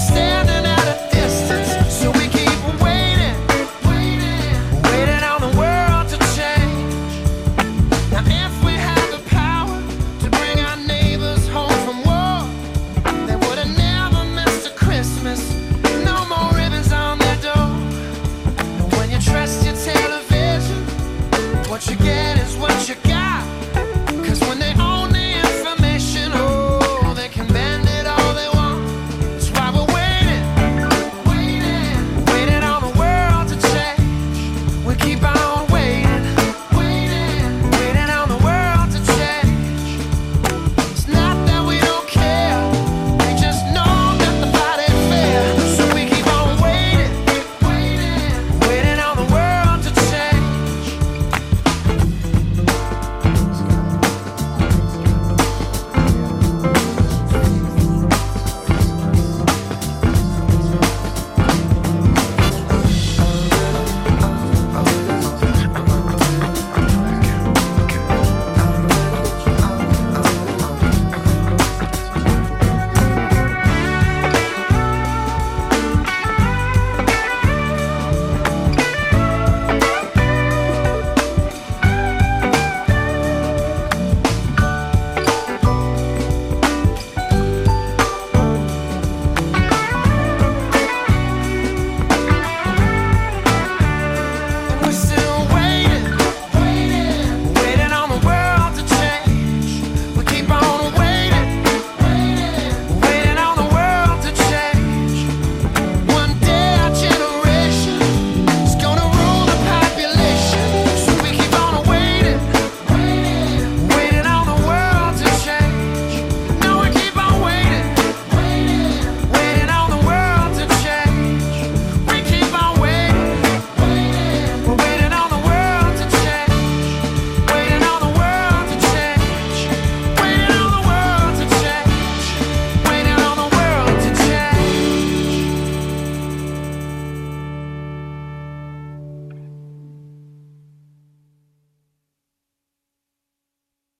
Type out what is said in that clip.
stay.